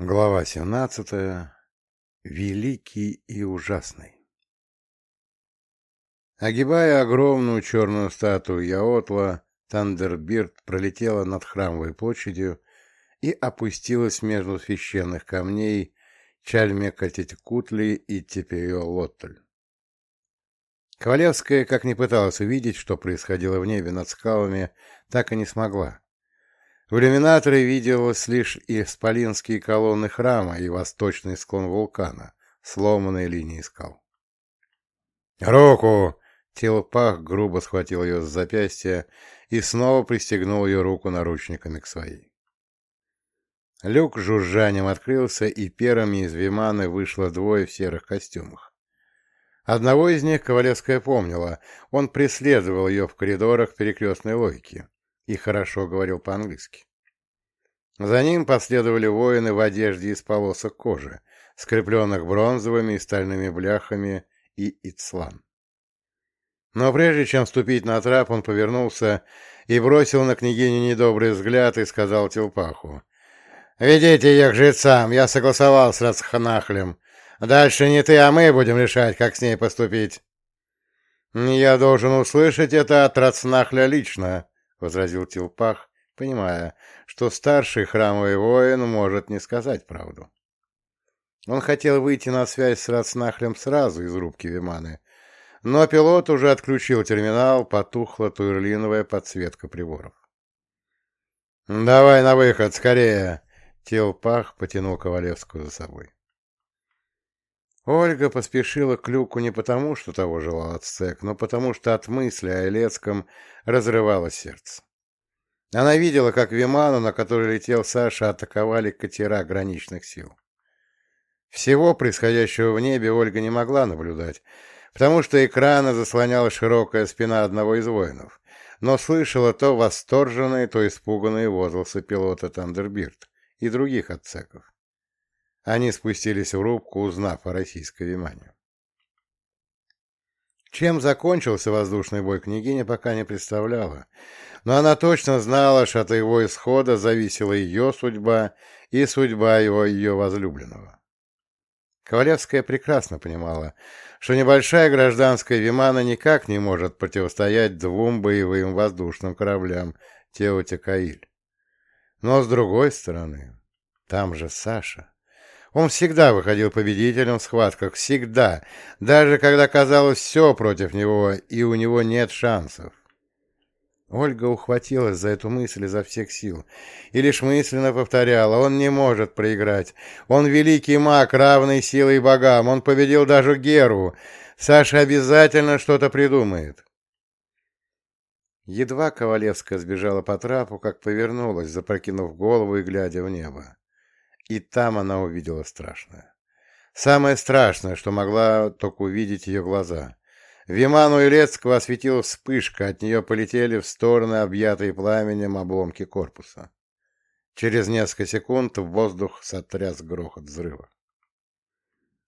Глава 17. Великий и ужасный. Огибая огромную черную статую Яотла, Тандербирд пролетела над храмовой площадью и опустилась между священных камней Чальмекатитикутли и Тепео-Лоттель. Ковалевская, как ни пыталась увидеть, что происходило в небе над скалами, так и не смогла. В иллюминаторе виделось лишь исполинские колонны храма и восточный склон вулкана, сломанные линии скал. «Руку!» Телопах грубо схватил ее с запястья и снова пристегнул ее руку наручниками к своей. Люк жужжанием открылся, и первыми из Виманы вышло двое в серых костюмах. Одного из них Ковалевская помнила, он преследовал ее в коридорах перекрестной логики и хорошо говорил по-английски. За ним последовали воины в одежде из полосок кожи, скрепленных бронзовыми и стальными бляхами и ицлан. Но прежде чем ступить на трап, он повернулся и бросил на княгиню недобрый взгляд и сказал Телпаху. «Ведите ее к жрецам, я согласовал с Рацханахлем. Дальше не ты, а мы будем решать, как с ней поступить». «Я должен услышать это от Рацнахля лично», — возразил Тилпах, понимая, что старший храмовый воин может не сказать правду. Он хотел выйти на связь с Рацнахлем сразу из рубки Виманы, но пилот уже отключил терминал, потухла туерлиновая подсветка приборов. «Давай на выход, скорее!» Телпах потянул Ковалевскую за собой. Ольга поспешила к люку не потому, что того желал отцек, но потому, что от мысли о Илецком разрывало сердце. Она видела, как Виману, на который летел Саша, атаковали катера граничных сил. Всего происходящего в небе Ольга не могла наблюдать, потому что экрана заслоняла широкая спина одного из воинов, но слышала то восторженные, то испуганные возгласы пилота Тандербирд и других отцеков. Они спустились в рубку, узнав о российской Вимане. Чем закончился воздушный бой, княгиня пока не представляла, но она точно знала, что от его исхода зависела ее судьба и судьба его ее возлюбленного. Ковалевская прекрасно понимала, что небольшая гражданская Вимана никак не может противостоять двум боевым воздушным кораблям Теотикаиль. Но, с другой стороны, там же Саша. Он всегда выходил победителем в схватках, всегда, даже когда казалось все против него, и у него нет шансов. Ольга ухватилась за эту мысль изо всех сил и лишь мысленно повторяла, он не может проиграть. Он великий маг, равный силой богам, он победил даже Геру. Саша обязательно что-то придумает. Едва Ковалевская сбежала по трапу, как повернулась, запрокинув голову и глядя в небо. И там она увидела страшное. Самое страшное, что могла только увидеть ее глаза. Виману Илецкого осветила вспышка, от нее полетели в стороны объятые пламенем обломки корпуса. Через несколько секунд в воздух сотряс грохот взрыва.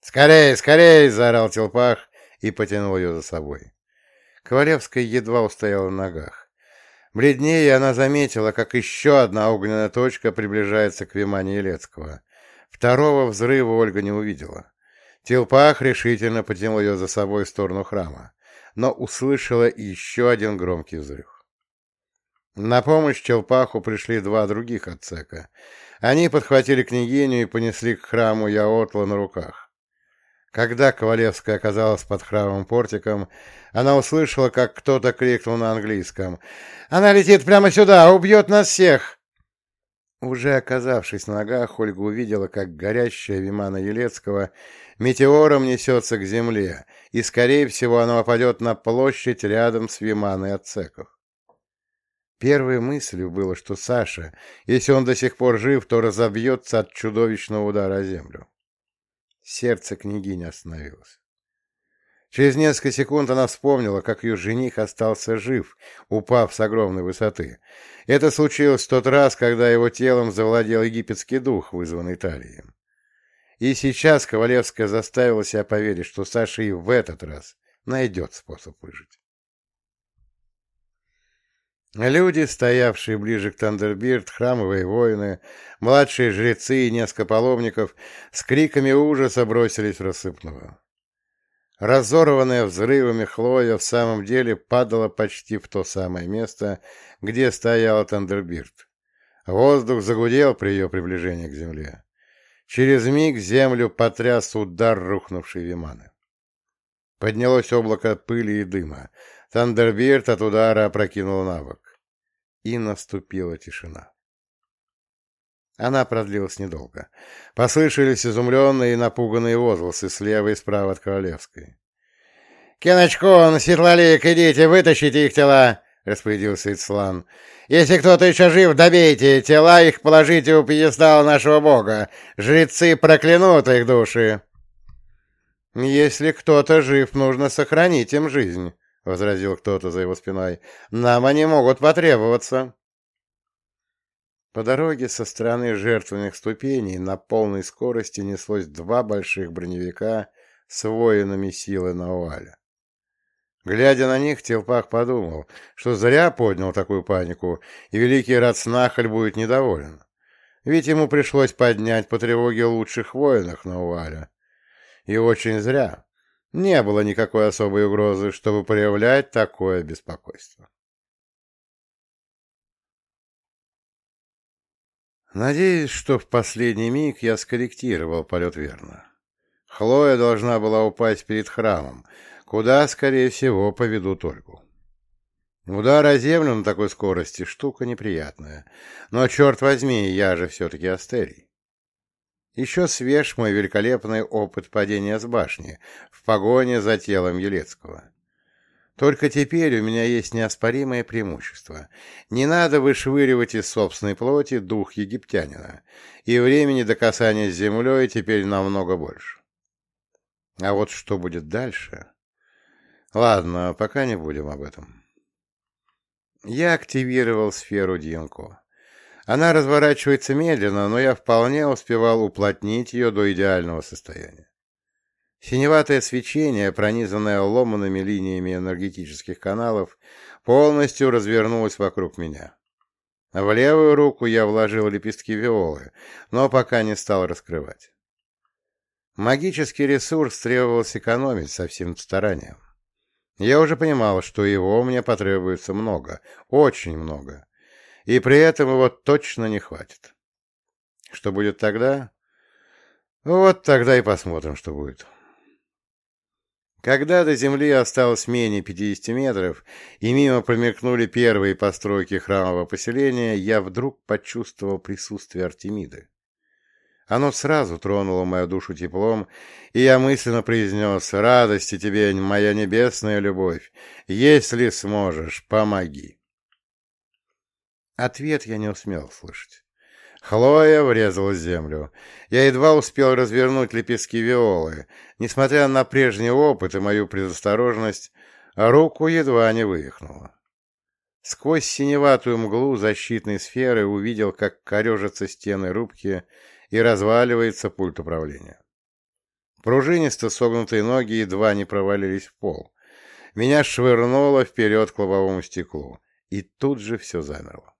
«Скорей, скорей!» — заорал Телпах и потянул ее за собой. Ковалевская едва устояла на ногах. Бледнее она заметила, как еще одна огненная точка приближается к Вимане Елецкого. Второго взрыва Ольга не увидела. Телпах решительно потянул ее за собой в сторону храма, но услышала еще один громкий взрыв. На помощь Челпаху пришли два других отцека. Они подхватили княгиню и понесли к храму Яотла на руках. Когда Ковалевская оказалась под храмовым портиком, она услышала, как кто-то крикнул на английском. «Она летит прямо сюда! Убьет нас всех!» Уже оказавшись на ногах, Ольга увидела, как горящая Вимана Елецкого метеором несется к земле, и, скорее всего, оно опадет на площадь рядом с Виманой Отцеков. Первой мыслью было, что Саша, если он до сих пор жив, то разобьется от чудовищного удара о землю. Сердце княгини остановилось. Через несколько секунд она вспомнила, как ее жених остался жив, упав с огромной высоты. Это случилось в тот раз, когда его телом завладел египетский дух, вызванный талием. И сейчас Ковалевская заставила себя поверить, что Саша и в этот раз найдет способ выжить. Люди, стоявшие ближе к Тандербирд, храмовые воины, младшие жрецы и несколько паломников, с криками ужаса бросились в рассыпную. Разорванная взрывами Хлоя в самом деле падала почти в то самое место, где стояла Тандербирд. Воздух загудел при ее приближении к земле. Через миг землю потряс удар рухнувшей Виманы. Поднялось облако пыли и дыма. Тандербирд от удара опрокинул на бок. И наступила тишина. Она продлилась недолго. Послышались изумленные и напуганные возгласы слева и справа от Королевской. «Киночкун, Светлолик, идите, вытащите их тела!» — распорядился Ицлан. «Если кто-то еще жив, добейте тела их, положите у пьедестала нашего бога. Жрецы проклянут их души!» «Если кто-то жив, нужно сохранить им жизнь», — возразил кто-то за его спиной. «Нам они могут потребоваться». По дороге со стороны жертвенных ступеней на полной скорости неслось два больших броневика с воинами силы Науаля. Глядя на них, Телпах подумал, что зря поднял такую панику, и великий Рацнахаль будет недоволен. Ведь ему пришлось поднять по тревоге лучших воинов Науаля. И очень зря. Не было никакой особой угрозы, чтобы проявлять такое беспокойство. Надеюсь, что в последний миг я скорректировал полет верно. Хлоя должна была упасть перед храмом, куда, скорее всего, поведут Ольгу. Удар о землю на такой скорости — штука неприятная. Но, черт возьми, я же все-таки Астерий. Еще свеж мой великолепный опыт падения с башни в погоне за телом Елецкого. Только теперь у меня есть неоспоримое преимущество. Не надо вышвыривать из собственной плоти дух египтянина, и времени до касания с землей теперь намного больше. А вот что будет дальше? Ладно, пока не будем об этом. Я активировал сферу Дьянко. Она разворачивается медленно, но я вполне успевал уплотнить ее до идеального состояния. Синеватое свечение, пронизанное ломанными линиями энергетических каналов, полностью развернулось вокруг меня. В левую руку я вложил лепестки виолы, но пока не стал раскрывать. Магический ресурс требовалось экономить со всем старанием. Я уже понимал, что его мне потребуется много, очень много, и при этом его точно не хватит. Что будет тогда? Вот тогда и посмотрим, что будет. Когда до земли осталось менее 50 метров, и мимо промелькнули первые постройки храмового поселения, я вдруг почувствовал присутствие Артемиды. Оно сразу тронуло мою душу теплом, и я мысленно произнес «Радости тебе, моя небесная любовь! Если сможешь, помоги!» Ответ я не успел слышать. Хлоя врезалась в землю. Я едва успел развернуть лепестки виолы. Несмотря на прежний опыт и мою предосторожность, руку едва не вывихнула. Сквозь синеватую мглу защитной сферы увидел, как корежатся стены рубки и разваливается пульт управления. Пружинисто согнутые ноги едва не провалились в пол. Меня швырнуло вперед к лобовому стеклу, и тут же все замерло.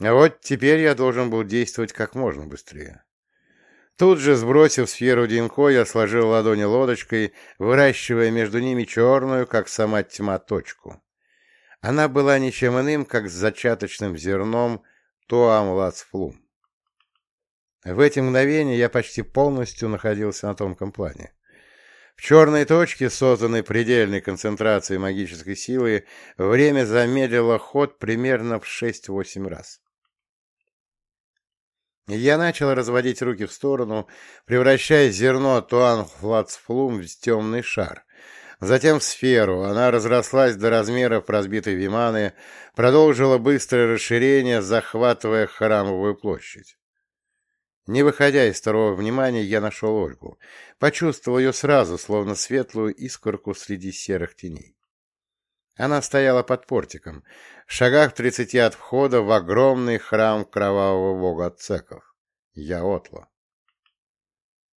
А вот теперь я должен был действовать как можно быстрее. Тут же, сбросив сферу Динко, я сложил ладони лодочкой, выращивая между ними черную, как сама тьма, точку. Она была ничем иным, как с зачаточным зерном Туам Лацфлум. В эти мгновения я почти полностью находился на тонком плане. В черной точке, созданной предельной концентрацией магической силы, время замедлило ход примерно в 6-8 раз. Я начал разводить руки в сторону, превращая зерно туан-флацфлум в темный шар. Затем в сферу. Она разрослась до размеров разбитой виманы, продолжила быстрое расширение, захватывая храмовую площадь. Не выходя из второго внимания, я нашел Ольгу. Почувствовал ее сразу, словно светлую искорку среди серых теней. Она стояла под портиком, в шагах в тридцати от входа в огромный храм кровавого бога Цеков. Я отла.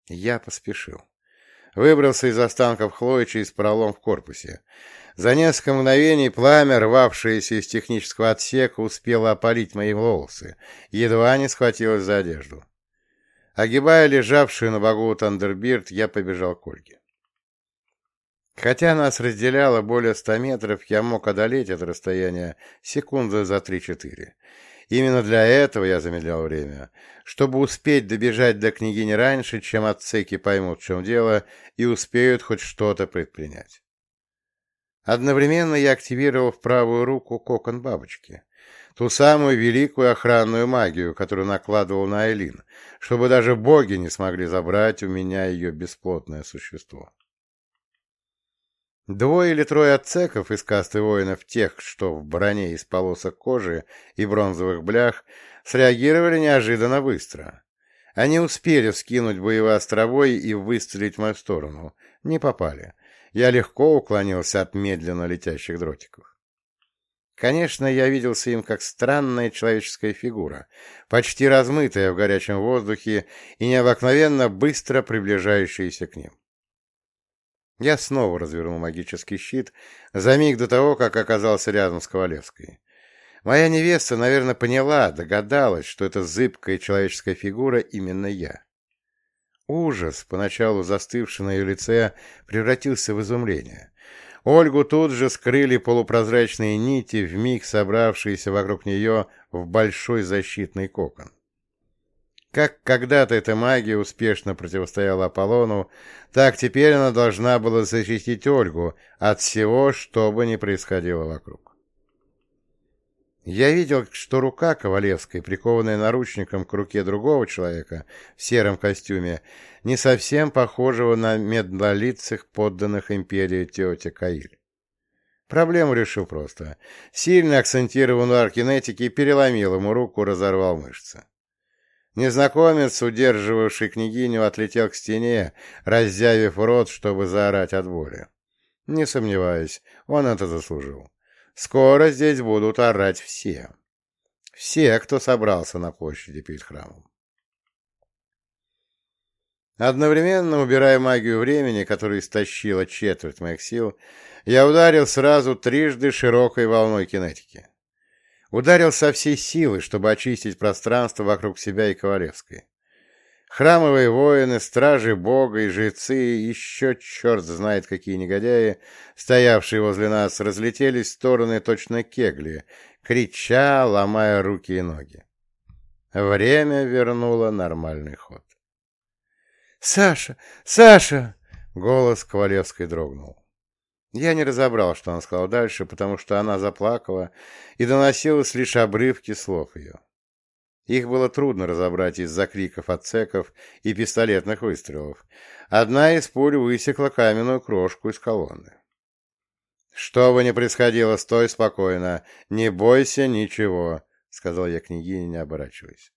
Я поспешил. Выбрался из останков Хлои через пролом в корпусе. За несколько мгновений пламя, рвавшееся из технического отсека, успело опалить мои волосы, едва не схватилось за одежду. Огибая лежавшую на боку Тандербирд, я побежал к Ольге. Хотя нас разделяло более ста метров, я мог одолеть это расстояние секунды за три-четыре. Именно для этого я замедлял время, чтобы успеть добежать до княгини раньше, чем отцеки поймут, в чем дело, и успеют хоть что-то предпринять. Одновременно я активировал в правую руку кокон бабочки, ту самую великую охранную магию, которую накладывал на Айлин, чтобы даже боги не смогли забрать у меня ее бесплотное существо. Двое или трое отцеков из касты воинов, тех, что в броне из полосок кожи и бронзовых блях, среагировали неожиданно быстро. Они успели вскинуть боевой островой и выстрелить в мою сторону. Не попали. Я легко уклонился от медленно летящих дротиков. Конечно, я виделся им как странная человеческая фигура, почти размытая в горячем воздухе и необыкновенно быстро приближающаяся к ним. Я снова развернул магический щит за миг до того, как оказался рядом с Ковалевской. Моя невеста, наверное, поняла, догадалась, что это зыбкая человеческая фигура именно я. Ужас, поначалу застывший на ее лице, превратился в изумление. Ольгу тут же скрыли полупрозрачные нити, вмиг собравшиеся вокруг нее в большой защитный кокон. Как когда-то эта магия успешно противостояла Аполлону, так теперь она должна была защитить Ольгу от всего, что бы ни происходило вокруг. Я видел, что рука Ковалевской, прикованная наручником к руке другого человека в сером костюме, не совсем похожего на меднолицых подданных империи тети Каиль. Проблему решил просто. Сильно акцентированный удар кинетики переломил ему руку, разорвал мышцы. Незнакомец, удерживавший княгиню, отлетел к стене, раззявив рот, чтобы заорать от боли. Не сомневаюсь, он это заслужил. Скоро здесь будут орать все. Все, кто собрался на площади перед храмом. Одновременно, убирая магию времени, которая истощила четверть моих сил, я ударил сразу трижды широкой волной кинетики. Ударил со всей силы, чтобы очистить пространство вокруг себя и Ковалевской. Храмовые воины, стражи бога и жрецы, еще черт знает какие негодяи, стоявшие возле нас, разлетелись в стороны точно кегли, крича, ломая руки и ноги. Время вернуло нормальный ход. «Саша! Саша!» — голос Ковалевской дрогнул. Я не разобрал, что она сказала дальше, потому что она заплакала, и доносилось лишь обрывки слов ее. Их было трудно разобрать из-за криков отцеков и пистолетных выстрелов. Одна из пуль высекла каменную крошку из колонны. «Что бы ни происходило, стой спокойно, не бойся ничего», — сказал я княгине, не оборачиваясь.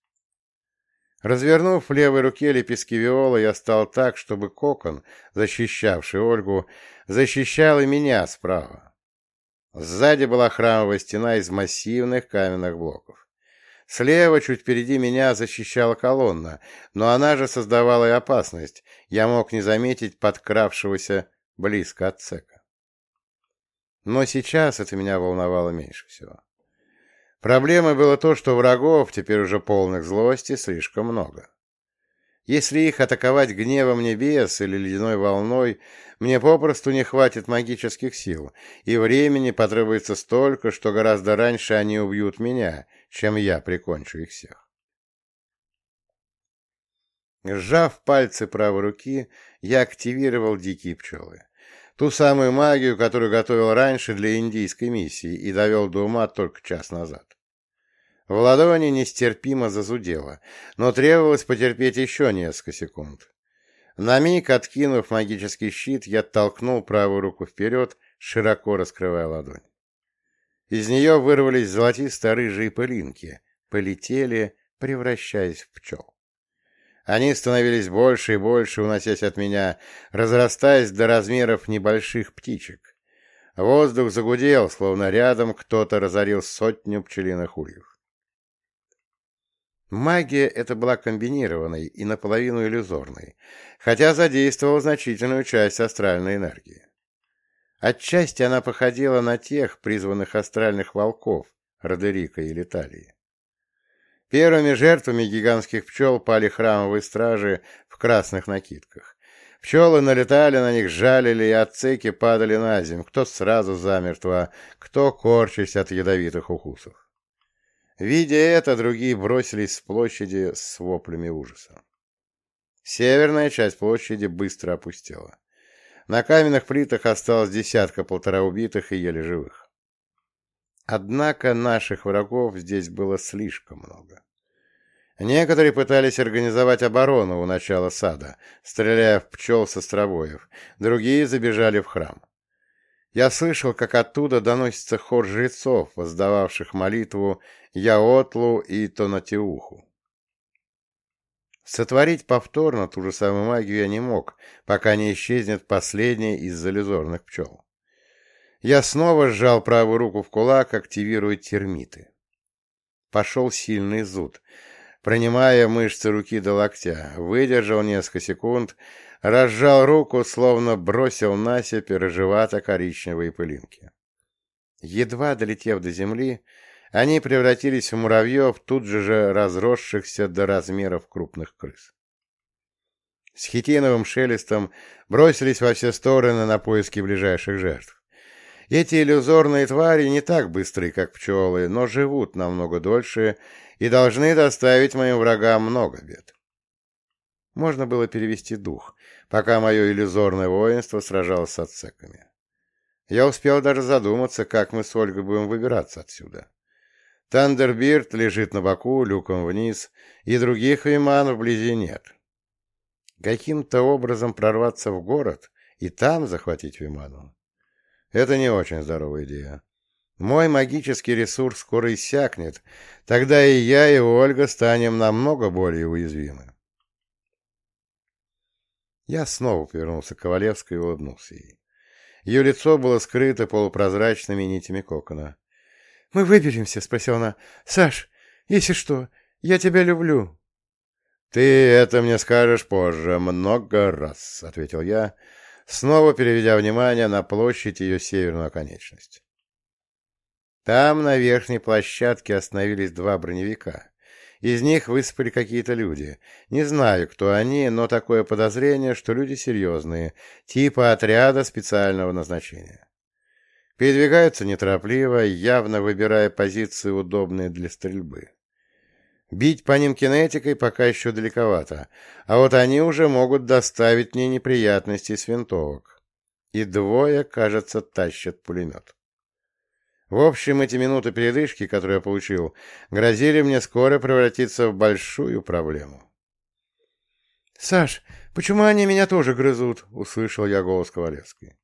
Развернув в левой руке лепестки виола, я стал так, чтобы кокон, защищавший Ольгу, защищал и меня справа. Сзади была храмовая стена из массивных каменных блоков. Слева, чуть впереди меня, защищала колонна, но она же создавала и опасность. Я мог не заметить подкравшегося близко отсека. Но сейчас это меня волновало меньше всего. Проблемой было то, что врагов, теперь уже полных злости, слишком много. Если их атаковать гневом небес или ледяной волной, мне попросту не хватит магических сил, и времени потребуется столько, что гораздо раньше они убьют меня, чем я прикончу их всех. Сжав пальцы правой руки, я активировал дикие пчелы. Ту самую магию, которую готовил раньше для индийской миссии и довел до ума только час назад. В ладони нестерпимо зазудело, но требовалось потерпеть еще несколько секунд. На миг, откинув магический щит, я толкнул правую руку вперед, широко раскрывая ладонь. Из нее вырвались золотисто-рыжие пылинки, полетели, превращаясь в пчел. Они становились больше и больше, уносясь от меня, разрастаясь до размеров небольших птичек. Воздух загудел, словно рядом кто-то разорил сотню пчелиных ульев. Магия эта была комбинированной и наполовину иллюзорной, хотя задействовала значительную часть астральной энергии. Отчасти она походила на тех призванных астральных волков Родерика и Литалии. Первыми жертвами гигантских пчел пали храмовые стражи в красных накидках. Пчелы налетали на них, жалили, и отцеки падали на землю, кто сразу замертво, кто корчась от ядовитых укусов. Видя это, другие бросились с площади с воплями ужаса. Северная часть площади быстро опустела. На каменных плитах осталось десятка-полтора убитых и еле живых. Однако наших врагов здесь было слишком много. Некоторые пытались организовать оборону у начала сада, стреляя в пчел с островоев, другие забежали в храм. Я слышал, как оттуда доносится хор жрецов, воздававших молитву Яотлу и Тонатиуху. Сотворить повторно ту же самую магию я не мог, пока не исчезнет последняя из залезорных пчел. Я снова сжал правую руку в кулак, активируя термиты. Пошел сильный зуд. Принимая мышцы руки до локтя, выдержал несколько секунд, разжал руку, словно бросил насыпь рыжевато-коричневые пылинки. Едва долетев до земли, они превратились в муравьев, тут же же разросшихся до размеров крупных крыс. С хитиновым шелестом бросились во все стороны на поиски ближайших жертв. Эти иллюзорные твари не так быстры, как пчелы, но живут намного дольше и должны доставить моим врагам много бед. Можно было перевести дух, пока мое иллюзорное воинство сражалось с отсеками. Я успел даже задуматься, как мы с Ольгой будем выбираться отсюда. Тандербирд лежит на боку, люком вниз, и других виман вблизи нет. Каким-то образом прорваться в город и там захватить виману? Это не очень здоровая идея. Мой магический ресурс скоро иссякнет, тогда и я, и Ольга станем намного более уязвимы. Я снова повернулся к Ковалевской и улыбнулся ей. Ее лицо было скрыто полупрозрачными нитями кокона. — Мы выберемся? — спросила она. — Саш, если что, я тебя люблю. — Ты это мне скажешь позже, много раз, — ответил я, снова переведя внимание на площадь ее северную оконечность. Там, на верхней площадке, остановились два броневика. Из них высыпали какие-то люди. Не знаю, кто они, но такое подозрение, что люди серьезные, типа отряда специального назначения. Передвигаются неторопливо, явно выбирая позиции, удобные для стрельбы. Бить по ним кинетикой пока еще далековато, а вот они уже могут доставить мне неприятности с винтовок. И двое, кажется, тащат пулемет. В общем, эти минуты передышки, которые я получил, грозили мне скоро превратиться в большую проблему. «Саш, почему они меня тоже грызут?» — услышал я голос Ковалевской.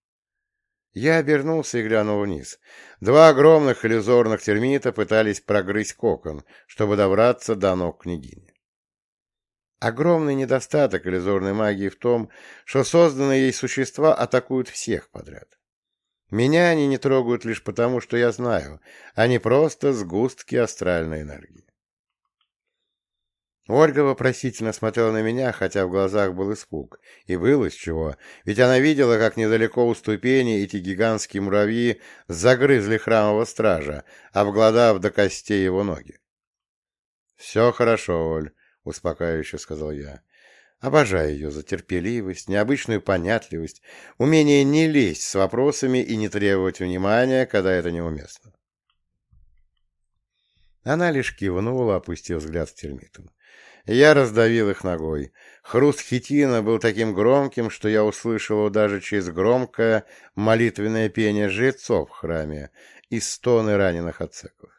Я обернулся и глянул вниз. Два огромных иллюзорных термита пытались прогрызть кокон, чтобы добраться до ног княгини. Огромный недостаток иллюзорной магии в том, что созданные ей существа атакуют всех подряд. Меня они не трогают лишь потому, что я знаю, они просто сгустки астральной энергии. Ольга вопросительно смотрела на меня, хотя в глазах был испуг. И было с чего, ведь она видела, как недалеко у ступени эти гигантские муравьи загрызли храмового стража, обглодав до костей его ноги. — Все хорошо, Оль, — успокаивающе сказал я. Обожаю ее за терпеливость, необычную понятливость, умение не лезть с вопросами и не требовать внимания, когда это неуместно. Она лишь кивнула, опустив взгляд в термитом. Я раздавил их ногой. Хруст хитина был таким громким, что я услышал его даже через громкое молитвенное пение жрецов в храме и стоны раненых отцеков.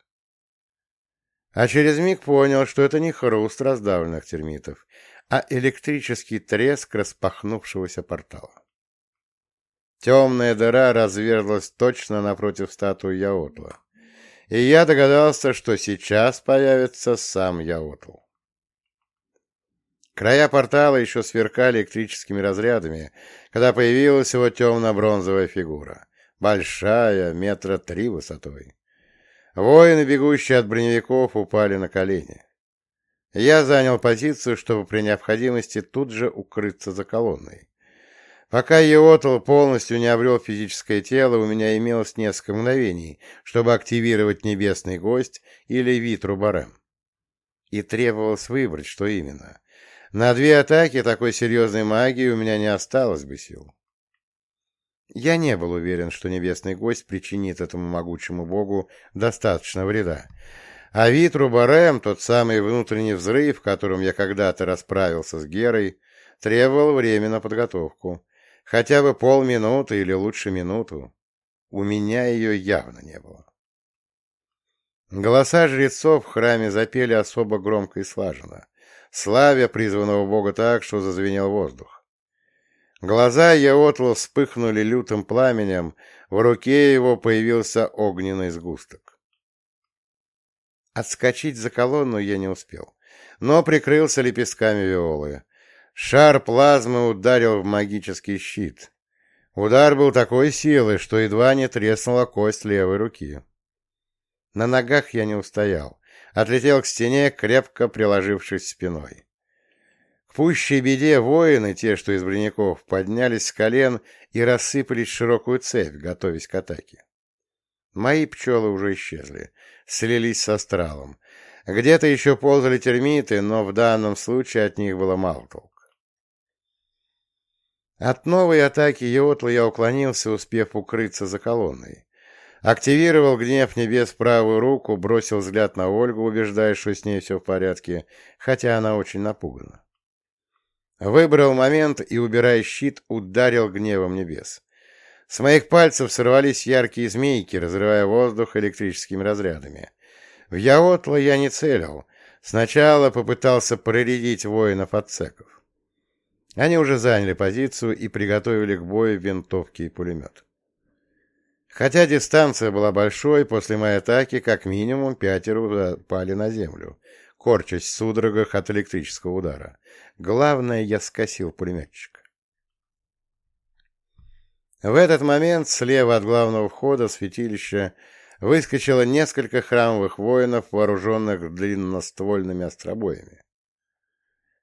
А через миг понял, что это не хруст раздавленных термитов, а электрический треск распахнувшегося портала. Темная дыра разверзлась точно напротив статуи Яотла, и я догадался, что сейчас появится сам Яотл. Края портала еще сверкали электрическими разрядами, когда появилась его темно-бронзовая фигура, большая, метра три высотой. Воины, бегущие от броневиков, упали на колени. Я занял позицию, чтобы при необходимости тут же укрыться за колонной. Пока Еотл полностью не обрел физическое тело, у меня имелось несколько мгновений, чтобы активировать небесный гость или Витру Барем. И требовалось выбрать, что именно. На две атаки такой серьезной магии у меня не осталось бы сил. Я не был уверен, что небесный гость причинит этому могучему богу достаточно вреда. А Витру Барем, тот самый внутренний взрыв, которым я когда-то расправился с Герой, требовал время на подготовку. Хотя бы полминуты или лучше минуту. У меня ее явно не было. Голоса жрецов в храме запели особо громко и слаженно, славя призванного бога так, что зазвенел воздух. Глаза Яотла вспыхнули лютым пламенем, в руке его появился огненный сгусток. Отскочить за колонну я не успел, но прикрылся лепестками виолы. Шар плазмы ударил в магический щит. Удар был такой силы, что едва не треснула кость левой руки. На ногах я не устоял. Отлетел к стене, крепко приложившись спиной. К пущей беде воины, те, что из броняков, поднялись с колен и рассыпались в широкую цепь, готовясь к атаке. Мои пчелы уже исчезли, слились с астралом. Где-то еще ползали термиты, но в данном случае от них было мало толку. От новой атаки Йотла я уклонился, успев укрыться за колонной. Активировал гнев небес правую руку, бросил взгляд на Ольгу, убеждая, что с ней все в порядке, хотя она очень напугана. Выбрал момент и, убирая щит, ударил гневом небес. С моих пальцев сорвались яркие змейки, разрывая воздух электрическими разрядами. В Яотла я не целил. Сначала попытался проредить воинов отцеков. Они уже заняли позицию и приготовили к бою винтовки и пулемет. Хотя дистанция была большой, после моей атаки как минимум пятеро пали на землю, корчась в судорогах от электрического удара. Главное, я скосил пулеметчика. В этот момент слева от главного входа святилища выскочило несколько храмовых воинов, вооруженных длинноствольными остробоями.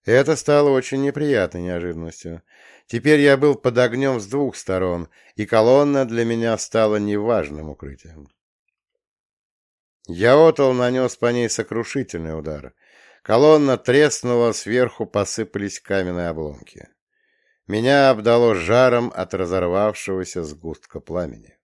Это стало очень неприятной неожиданностью. Теперь я был под огнем с двух сторон, и колонна для меня стала неважным укрытием. Яотл нанес по ней сокрушительный удар. Колонна треснула, сверху посыпались каменные обломки. Меня обдало жаром от разорвавшегося сгустка пламени.